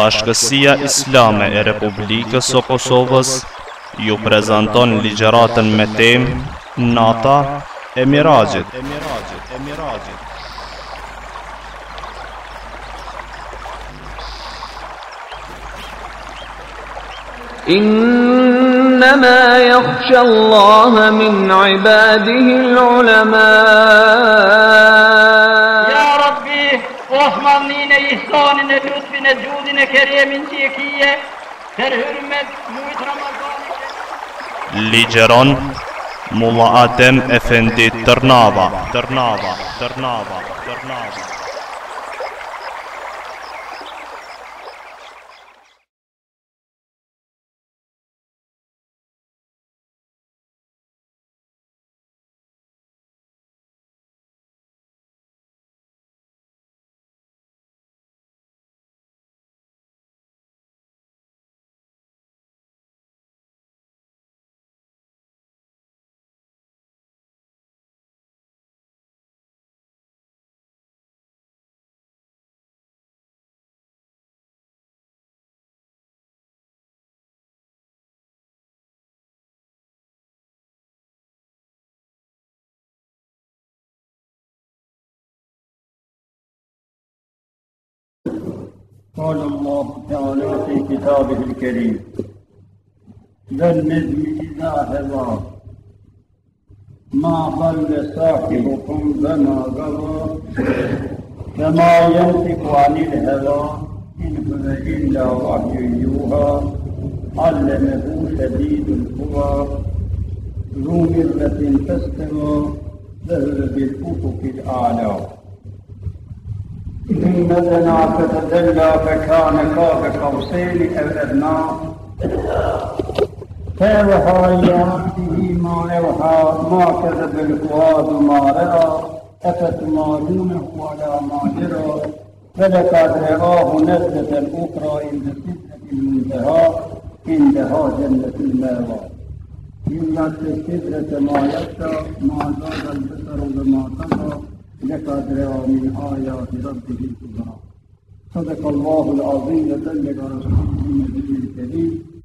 Bashkësia Islame e Republikës së Kosovës ju prezanton ligjëratën me temë Nata e Mirazhit. إنما يخشى الله من عباده العلماء Ya Rabbi, Osmanlı'nın ihsanını, Kur'an-ı e çekiye her hürmet muhit Ramazan'ı Ligeron Mulla Adem Efendi Tırnava Tırnava Tırnava Tırnava قال الله تعالى في كتابه الكريم والنجم إذا هوى ما ضل صاحبكم وما غوى. كما ينطق عن الهوى إن هو إلا وحي يوحى. علمه شديد القوى. ذو مرة فاستوى ذهب بالأفق الأعلى. ثم دنا فتدلى فكان قاب قوسين أو ادنى. فاوحى إلى عبده ما اوحى ما كذب الفؤاد ما راى. افتمارونه على ما يرى فلقد رآه نزلة أخرى عند سدرة المنتهى عندها جنة المأوى يمنع السدرة ما يخشى ما زاد البصر وما طغى لقد رأى من آيات ربه الكبرى صدق الله العظيم وبلغ رسوله النبي الكريم.